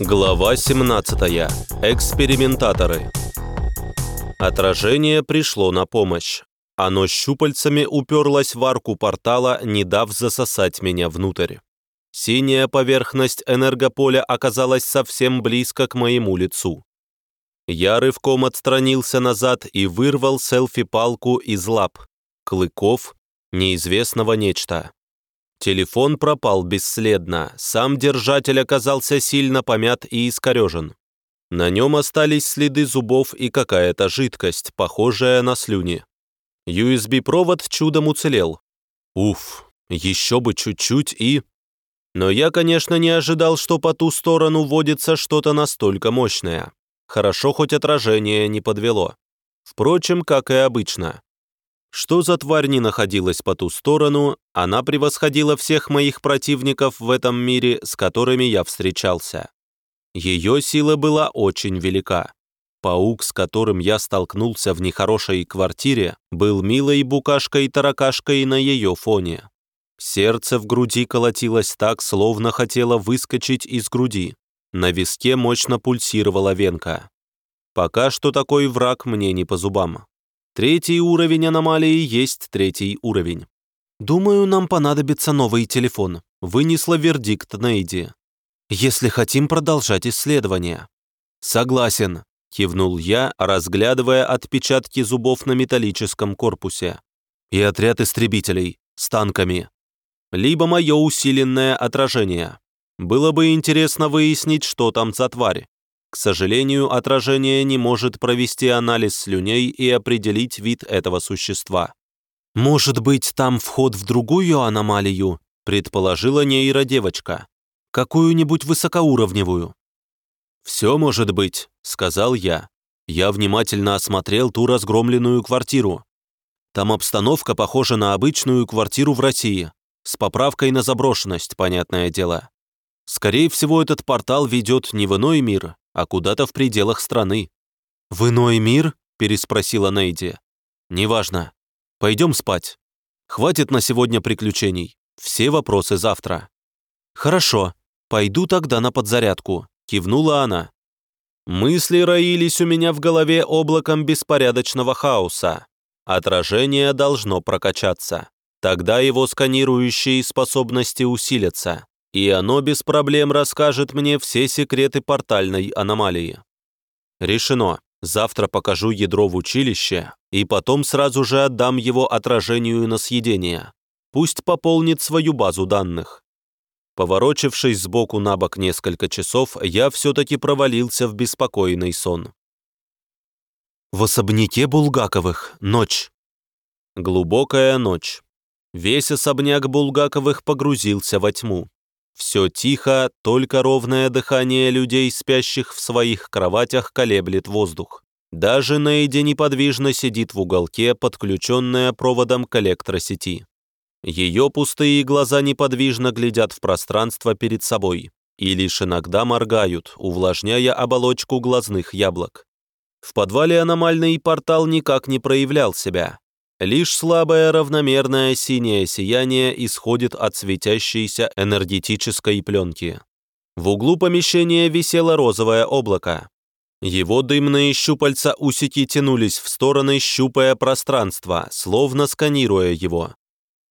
Глава 17. Экспериментаторы. Отражение пришло на помощь. Оно щупальцами уперлось в арку портала, не дав засосать меня внутрь. Синяя поверхность энергополя оказалась совсем близко к моему лицу. Я рывком отстранился назад и вырвал селфи-палку из лап. Клыков, неизвестного нечто. Телефон пропал бесследно, сам держатель оказался сильно помят и искорежен. На нем остались следы зубов и какая-то жидкость, похожая на слюни. USB-провод чудом уцелел. Уф, еще бы чуть-чуть и... Но я, конечно, не ожидал, что по ту сторону водится что-то настолько мощное. Хорошо, хоть отражение не подвело. Впрочем, как и обычно. Что за тварь не находилась по ту сторону, она превосходила всех моих противников в этом мире, с которыми я встречался. Ее сила была очень велика. Паук, с которым я столкнулся в нехорошей квартире, был милой букашкой-таракашкой на ее фоне. Сердце в груди колотилось так, словно хотело выскочить из груди. На виске мощно пульсировала венка. Пока что такой враг мне не по зубам. Третий уровень аномалии есть третий уровень. «Думаю, нам понадобится новый телефон», — вынесла вердикт Нейди. «Если хотим продолжать исследование». «Согласен», — кивнул я, разглядывая отпечатки зубов на металлическом корпусе. «И отряд истребителей с танками. Либо мое усиленное отражение. Было бы интересно выяснить, что там за тварь. К сожалению, отражение не может провести анализ слюней и определить вид этого существа. «Может быть, там вход в другую аномалию?» предположила нейродевочка. «Какую-нибудь высокоуровневую». «Все может быть», — сказал я. Я внимательно осмотрел ту разгромленную квартиру. Там обстановка похожа на обычную квартиру в России, с поправкой на заброшенность, понятное дело. Скорее всего, этот портал ведет не в иной мир, а куда-то в пределах страны. «В иной мир?» – переспросила Нейди. «Неважно. Пойдем спать. Хватит на сегодня приключений. Все вопросы завтра». «Хорошо. Пойду тогда на подзарядку», – кивнула она. Мысли роились у меня в голове облаком беспорядочного хаоса. Отражение должно прокачаться. Тогда его сканирующие способности усилятся и оно без проблем расскажет мне все секреты портальной аномалии. Решено. Завтра покажу ядро в училище, и потом сразу же отдам его отражению на съедение. Пусть пополнит свою базу данных. Поворочившись сбоку на бок несколько часов, я все-таки провалился в беспокойный сон. В особняке Булгаковых. Ночь. Глубокая ночь. Весь особняк Булгаковых погрузился во тьму. Все тихо, только ровное дыхание людей, спящих в своих кроватях, колеблет воздух. Даже Нейди неподвижно сидит в уголке, подключенная проводом к электросети. Ее пустые глаза неподвижно глядят в пространство перед собой и лишь иногда моргают, увлажняя оболочку глазных яблок. В подвале аномальный портал никак не проявлял себя. Лишь слабое равномерное синее сияние исходит от светящейся энергетической пленки. В углу помещения висело розовое облако. Его дымные щупальца усики тянулись в стороны, щупая пространство, словно сканируя его.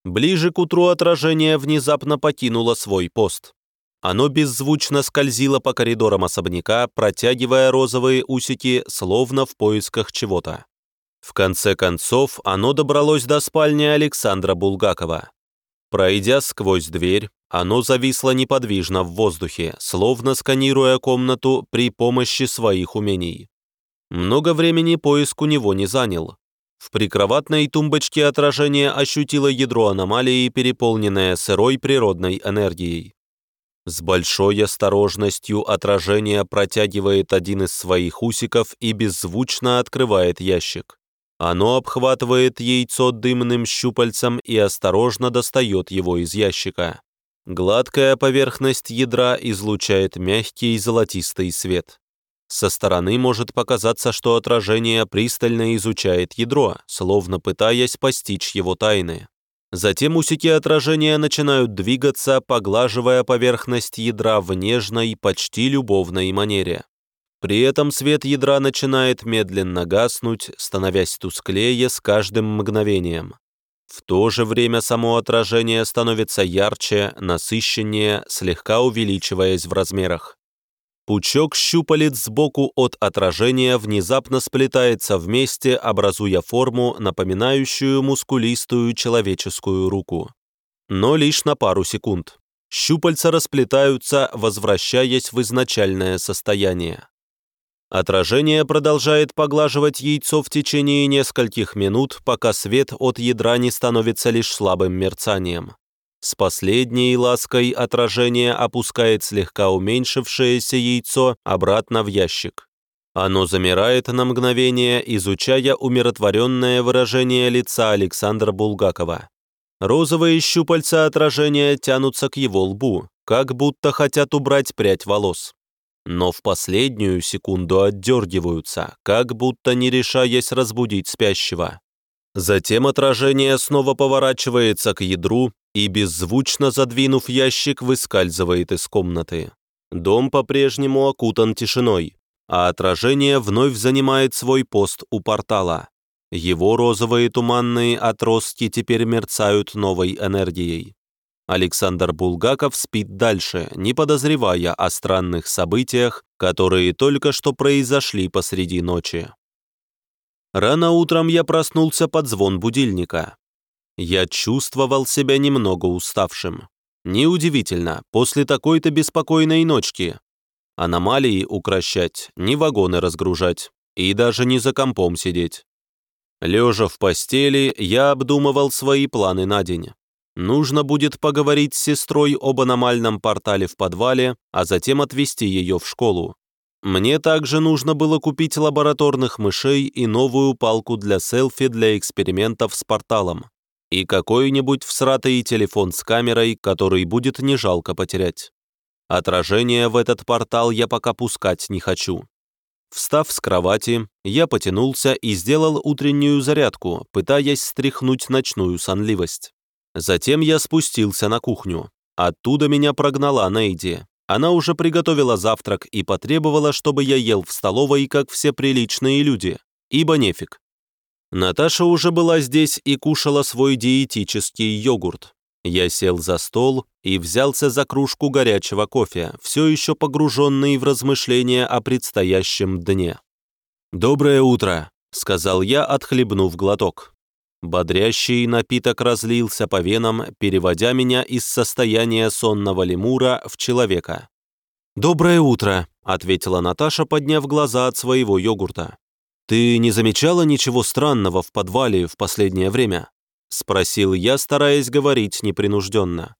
Ближе к утру отражение внезапно покинуло свой пост. Оно беззвучно скользило по коридорам особняка, протягивая розовые усики, словно в поисках чего-то. В конце концов, оно добралось до спальни Александра Булгакова. Пройдя сквозь дверь, оно зависло неподвижно в воздухе, словно сканируя комнату при помощи своих умений. Много времени поиск у него не занял. В прикроватной тумбочке отражение ощутило ядро аномалии, переполненное сырой природной энергией. С большой осторожностью отражение протягивает один из своих усиков и беззвучно открывает ящик. Оно обхватывает яйцо дымным щупальцем и осторожно достает его из ящика. Гладкая поверхность ядра излучает мягкий золотистый свет. Со стороны может показаться, что отражение пристально изучает ядро, словно пытаясь постичь его тайны. Затем усики отражения начинают двигаться, поглаживая поверхность ядра в нежной, почти любовной манере. При этом свет ядра начинает медленно гаснуть, становясь тусклее с каждым мгновением. В то же время само отражение становится ярче, насыщеннее, слегка увеличиваясь в размерах. Пучок щупалец сбоку от отражения внезапно сплетается вместе, образуя форму, напоминающую мускулистую человеческую руку. Но лишь на пару секунд. Щупальца расплетаются, возвращаясь в изначальное состояние. Отражение продолжает поглаживать яйцо в течение нескольких минут, пока свет от ядра не становится лишь слабым мерцанием. С последней лаской отражение опускает слегка уменьшившееся яйцо обратно в ящик. Оно замирает на мгновение, изучая умиротворенное выражение лица Александра Булгакова. Розовые щупальца отражения тянутся к его лбу, как будто хотят убрать прядь волос но в последнюю секунду отдергиваются, как будто не решаясь разбудить спящего. Затем отражение снова поворачивается к ядру и, беззвучно задвинув ящик, выскальзывает из комнаты. Дом по-прежнему окутан тишиной, а отражение вновь занимает свой пост у портала. Его розовые туманные отростки теперь мерцают новой энергией. Александр Булгаков спит дальше, не подозревая о странных событиях, которые только что произошли посреди ночи. Рано утром я проснулся под звон будильника. Я чувствовал себя немного уставшим. Неудивительно, после такой-то беспокойной ночки. Аномалии укращать, не вагоны разгружать и даже не за компом сидеть. Лежа в постели, я обдумывал свои планы на день. Нужно будет поговорить с сестрой об аномальном портале в подвале, а затем отвезти ее в школу. Мне также нужно было купить лабораторных мышей и новую палку для селфи для экспериментов с порталом. И какой-нибудь всратый телефон с камерой, который будет не жалко потерять. Отражение в этот портал я пока пускать не хочу. Встав с кровати, я потянулся и сделал утреннюю зарядку, пытаясь стряхнуть ночную сонливость. Затем я спустился на кухню. Оттуда меня прогнала Нейди. Она уже приготовила завтрак и потребовала, чтобы я ел в столовой, как все приличные люди, ибо нефиг. Наташа уже была здесь и кушала свой диетический йогурт. Я сел за стол и взялся за кружку горячего кофе, все еще погруженный в размышления о предстоящем дне. «Доброе утро», — сказал я, отхлебнув глоток. Бодрящий напиток разлился по венам, переводя меня из состояния сонного лемура в человека. «Доброе утро», — ответила Наташа, подняв глаза от своего йогурта. «Ты не замечала ничего странного в подвале в последнее время?» — спросил я, стараясь говорить непринужденно.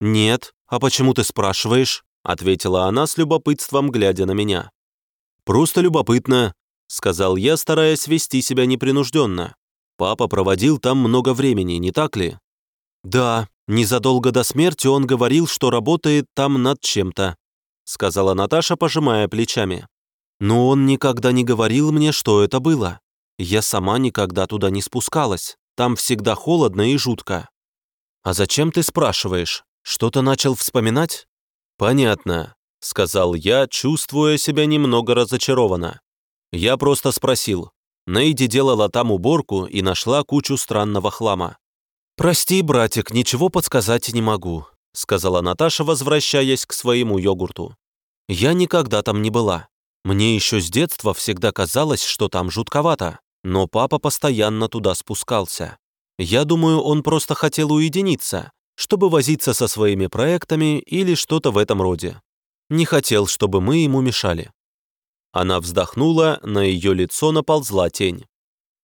«Нет, а почему ты спрашиваешь?» — ответила она с любопытством, глядя на меня. «Просто любопытно», — сказал я, стараясь вести себя непринужденно. Папа проводил там много времени, не так ли? Да, незадолго до смерти он говорил, что работает там над чем-то, сказала Наташа, пожимая плечами. Но он никогда не говорил мне, что это было. Я сама никогда туда не спускалась. Там всегда холодно и жутко. А зачем ты спрашиваешь? Что-то начал вспоминать? Понятно, сказал я, чувствуя себя немного разочарованно. Я просто спросил, Нейди делала там уборку и нашла кучу странного хлама. «Прости, братик, ничего подсказать не могу», сказала Наташа, возвращаясь к своему йогурту. «Я никогда там не была. Мне еще с детства всегда казалось, что там жутковато, но папа постоянно туда спускался. Я думаю, он просто хотел уединиться, чтобы возиться со своими проектами или что-то в этом роде. Не хотел, чтобы мы ему мешали. Она вздохнула, на ее лицо наползла тень.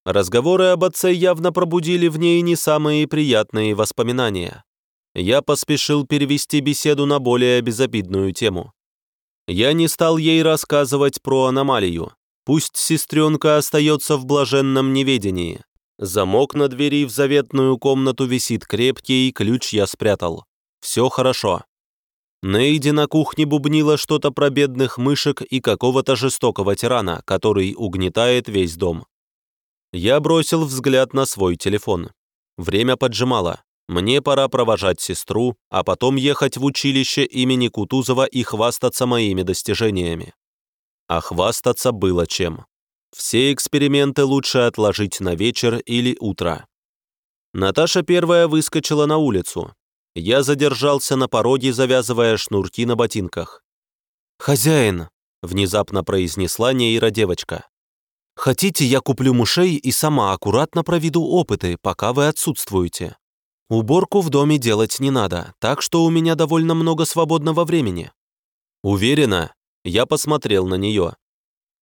Разговоры об отце явно пробудили в ней не самые приятные воспоминания. Я поспешил перевести беседу на более безобидную тему. Я не стал ей рассказывать про аномалию. Пусть сестренка остается в блаженном неведении. Замок на двери в заветную комнату висит крепкий, ключ я спрятал. Все хорошо. Нейди на кухне бубнила что-то про бедных мышек и какого-то жестокого тирана, который угнетает весь дом. Я бросил взгляд на свой телефон. Время поджимало. Мне пора провожать сестру, а потом ехать в училище имени Кутузова и хвастаться моими достижениями. А хвастаться было чем. Все эксперименты лучше отложить на вечер или утро. Наташа первая выскочила на улицу. Я задержался на пороге, завязывая шнурки на ботинках. «Хозяин», — внезапно произнесла нейродевочка, «хотите, я куплю мышей и сама аккуратно проведу опыты, пока вы отсутствуете. Уборку в доме делать не надо, так что у меня довольно много свободного времени». «Уверена?» Я посмотрел на нее.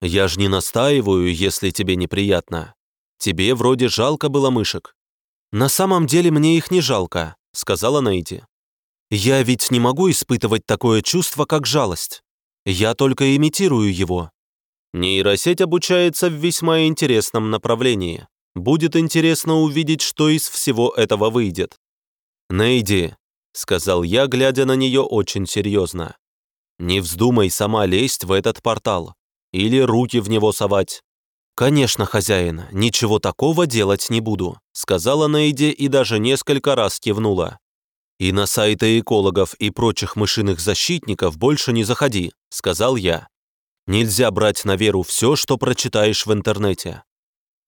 «Я ж не настаиваю, если тебе неприятно. Тебе вроде жалко было мышек». «На самом деле мне их не жалко», — сказала Нейти. «Я ведь не могу испытывать такое чувство, как жалость. Я только имитирую его». Нейросеть обучается в весьма интересном направлении. Будет интересно увидеть, что из всего этого выйдет. «Нейди», — сказал я, глядя на нее очень серьезно, «не вздумай сама лезть в этот портал или руки в него совать». «Конечно, хозяин, ничего такого делать не буду», сказала Нейди и даже несколько раз кивнула. «И на сайты экологов и прочих мышиных защитников больше не заходи», сказал я. «Нельзя брать на веру все, что прочитаешь в интернете.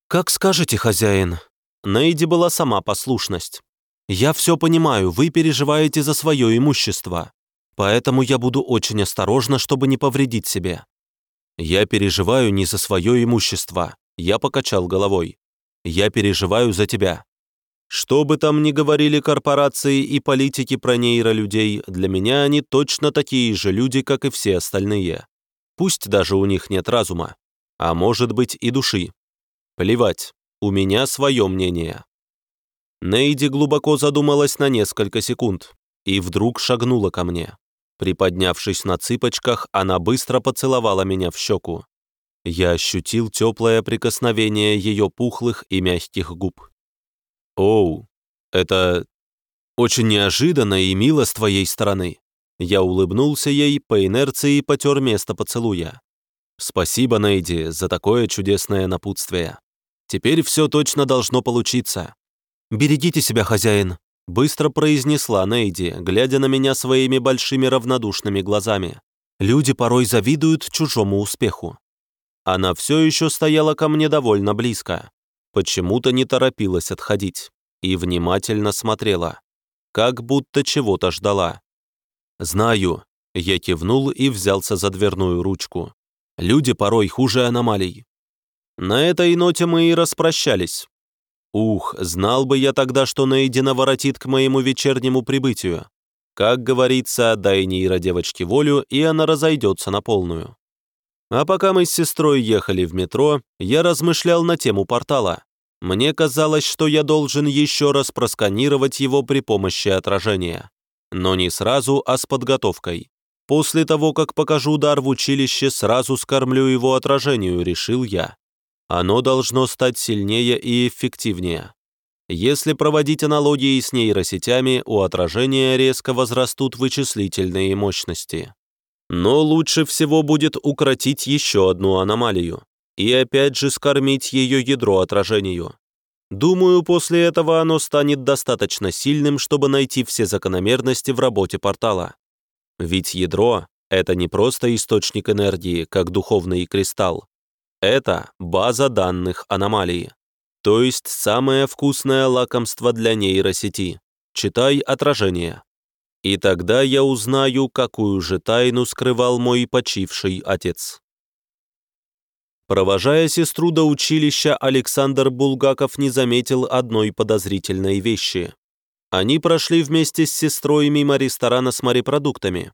«Как скажете, хозяин». Нейди была сама послушность. «Я все понимаю, вы переживаете за свое имущество, поэтому я буду очень осторожна, чтобы не повредить себе». «Я переживаю не за свое имущество», я покачал головой. «Я переживаю за тебя». Что бы там ни говорили корпорации и политики про нейролюдей, для меня они точно такие же люди, как и все остальные. Пусть даже у них нет разума, а может быть и души. Плевать, у меня свое мнение. Нейди глубоко задумалась на несколько секунд и вдруг шагнула ко мне. Приподнявшись на цыпочках, она быстро поцеловала меня в щеку. Я ощутил теплое прикосновение ее пухлых и мягких губ. «Оу, это очень неожиданно и мило с твоей стороны». Я улыбнулся ей, по инерции потер место поцелуя. «Спасибо, Нейди, за такое чудесное напутствие». Теперь все точно должно получиться. «Берегите себя, хозяин», — быстро произнесла Нейди, глядя на меня своими большими равнодушными глазами. «Люди порой завидуют чужому успеху». Она все еще стояла ко мне довольно близко. Почему-то не торопилась отходить и внимательно смотрела, как будто чего-то ждала. «Знаю», — я кивнул и взялся за дверную ручку. «Люди порой хуже аномалий. На этой ноте мы и распрощались. Ух, знал бы я тогда, что Нейдина воротит к моему вечернему прибытию. Как говорится, дай Нейра девочке волю, и она разойдется на полную. А пока мы с сестрой ехали в метро, я размышлял на тему портала. Мне казалось, что я должен еще раз просканировать его при помощи отражения. Но не сразу, а с подготовкой. После того, как покажу дар в училище, сразу скормлю его отражению, решил я. Оно должно стать сильнее и эффективнее. Если проводить аналогии с нейросетями, у отражения резко возрастут вычислительные мощности. Но лучше всего будет укротить еще одну аномалию и опять же скормить ее ядро отражению. Думаю, после этого оно станет достаточно сильным, чтобы найти все закономерности в работе портала. Ведь ядро — это не просто источник энергии, как духовный кристалл, это база данных аномалии, то есть самое вкусное лакомство для нейросети. Читай отражение. И тогда я узнаю, какую же тайну скрывал мой почивший отец. Провожая сестру до училища, Александр Булгаков не заметил одной подозрительной вещи. Они прошли вместе с сестрой мимо ресторана с морепродуктами.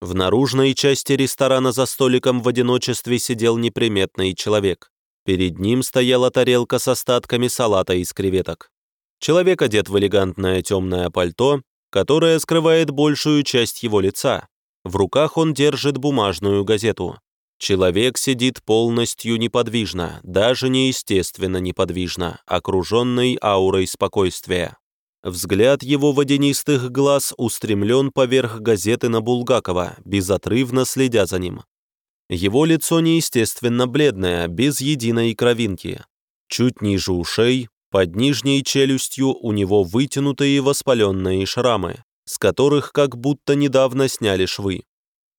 В наружной части ресторана за столиком в одиночестве сидел неприметный человек. Перед ним стояла тарелка с остатками салата из креветок. Человек одет в элегантное темное пальто, которое скрывает большую часть его лица. В руках он держит бумажную газету. Человек сидит полностью неподвижно, даже неестественно неподвижно, окруженный аурой спокойствия. Взгляд его водянистых глаз устремлен поверх газеты на Булгакова, безотрывно следя за ним. Его лицо неестественно бледное, без единой кровинки. Чуть ниже ушей Под нижней челюстью у него вытянутые воспаленные шрамы, с которых как будто недавно сняли швы.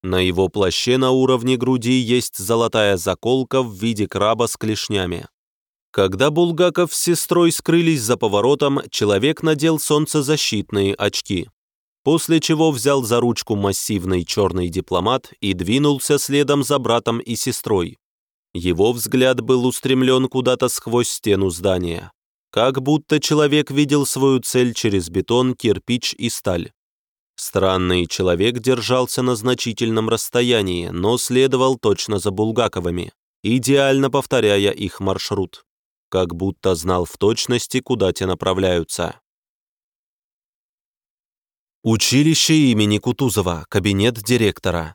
На его плаще на уровне груди есть золотая заколка в виде краба с клешнями. Когда Булгаков с сестрой скрылись за поворотом, человек надел солнцезащитные очки, после чего взял за ручку массивный черный дипломат и двинулся следом за братом и сестрой. Его взгляд был устремлен куда-то сквозь стену здания, как будто человек видел свою цель через бетон, кирпич и сталь. Странный человек держался на значительном расстоянии, но следовал точно за Булгаковыми, идеально повторяя их маршрут, как будто знал в точности, куда те направляются. Училище имени Кутузова, кабинет директора.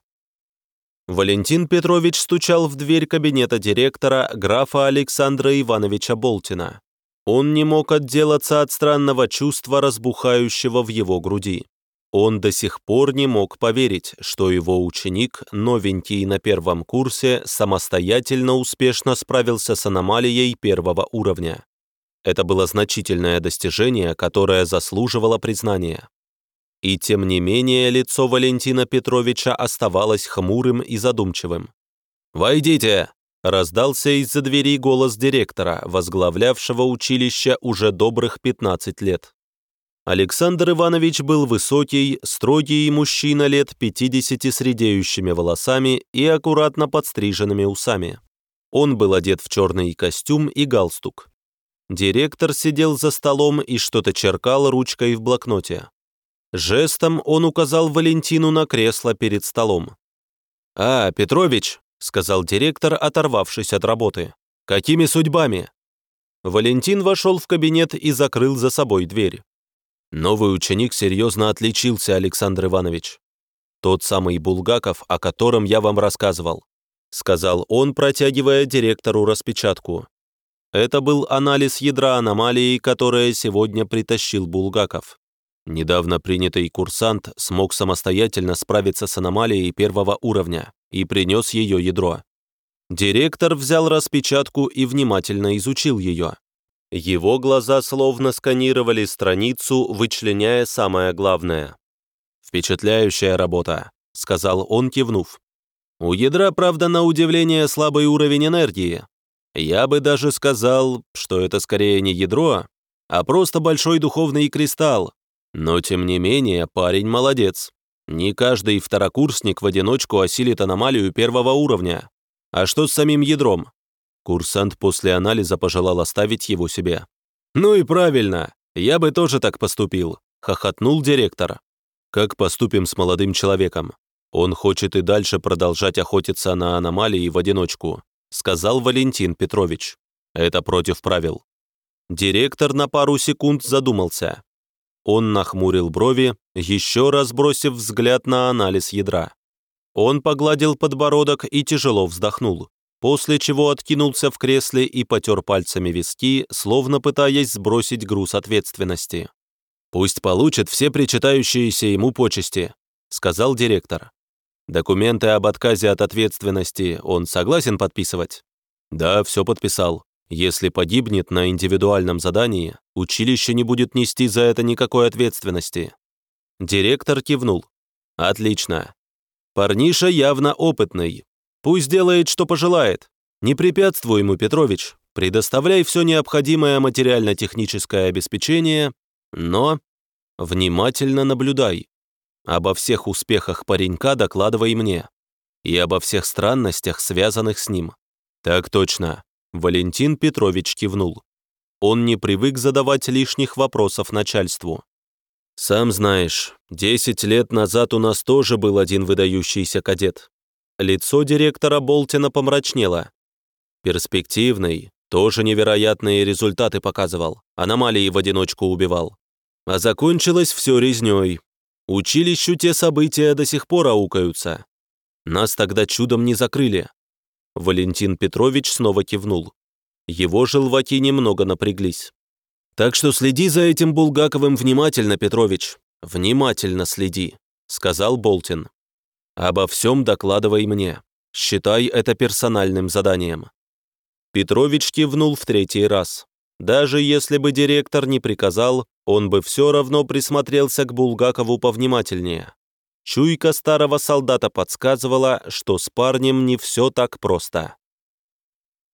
Валентин Петрович стучал в дверь кабинета директора графа Александра Ивановича Болтина. Он не мог отделаться от странного чувства, разбухающего в его груди. Он до сих пор не мог поверить, что его ученик, новенький на первом курсе, самостоятельно успешно справился с аномалией первого уровня. Это было значительное достижение, которое заслуживало признания. И тем не менее лицо Валентина Петровича оставалось хмурым и задумчивым. «Войдите!» Раздался из-за двери голос директора, возглавлявшего училище уже добрых 15 лет. Александр Иванович был высокий, строгий мужчина лет 50 с редеющими волосами и аккуратно подстриженными усами. Он был одет в черный костюм и галстук. Директор сидел за столом и что-то черкал ручкой в блокноте. Жестом он указал Валентину на кресло перед столом. «А, Петрович!» — сказал директор, оторвавшись от работы. «Какими судьбами?» Валентин вошел в кабинет и закрыл за собой дверь. Новый ученик серьезно отличился, Александр Иванович. Тот самый Булгаков, о котором я вам рассказывал, сказал он, протягивая директору распечатку. Это был анализ ядра аномалии, которое сегодня притащил Булгаков. Недавно принятый курсант смог самостоятельно справиться с аномалией первого уровня и принес ее ядро. Директор взял распечатку и внимательно изучил ее. Его глаза словно сканировали страницу, вычленяя самое главное. «Впечатляющая работа», — сказал он, кивнув. «У ядра, правда, на удивление слабый уровень энергии. Я бы даже сказал, что это скорее не ядро, а просто большой духовный кристалл. Но, тем не менее, парень молодец. Не каждый второкурсник в одиночку осилит аномалию первого уровня. А что с самим ядром? Курсант после анализа пожелал оставить его себе. «Ну и правильно, я бы тоже так поступил», — хохотнул директор. «Как поступим с молодым человеком? Он хочет и дальше продолжать охотиться на аномалии в одиночку», — сказал Валентин Петрович. «Это против правил». Директор на пару секунд задумался. Он нахмурил брови, еще раз бросив взгляд на анализ ядра. Он погладил подбородок и тяжело вздохнул, после чего откинулся в кресле и потер пальцами виски, словно пытаясь сбросить груз ответственности. «Пусть получит все причитающиеся ему почести», — сказал директор. «Документы об отказе от ответственности он согласен подписывать?» «Да, все подписал. Если погибнет на индивидуальном задании, училище не будет нести за это никакой ответственности. Директор кивнул. Отлично. Парниша явно опытный. Пусть делает, что пожелает. Не препятствуй ему, Петрович. Предоставляй все необходимое материально-техническое обеспечение, но внимательно наблюдай. Обо всех успехах паренька докладывай мне. И обо всех странностях, связанных с ним. Так точно. Валентин Петрович кивнул. Он не привык задавать лишних вопросов начальству. «Сам знаешь, десять лет назад у нас тоже был один выдающийся кадет». Лицо директора Болтина помрачнело. Перспективный, тоже невероятные результаты показывал, аномалии в одиночку убивал. А закончилось все резней. Училищу те события до сих пор аукаются. Нас тогда чудом не закрыли, Валентин Петрович снова кивнул. Его желваки немного напряглись. «Так что следи за этим Булгаковым внимательно, Петрович. Внимательно следи», — сказал Болтин. «Обо всем докладывай мне. Считай это персональным заданием». Петрович кивнул в третий раз. Даже если бы директор не приказал, он бы все равно присмотрелся к Булгакову повнимательнее. Чуйка старого солдата подсказывала, что с парнем не все так просто.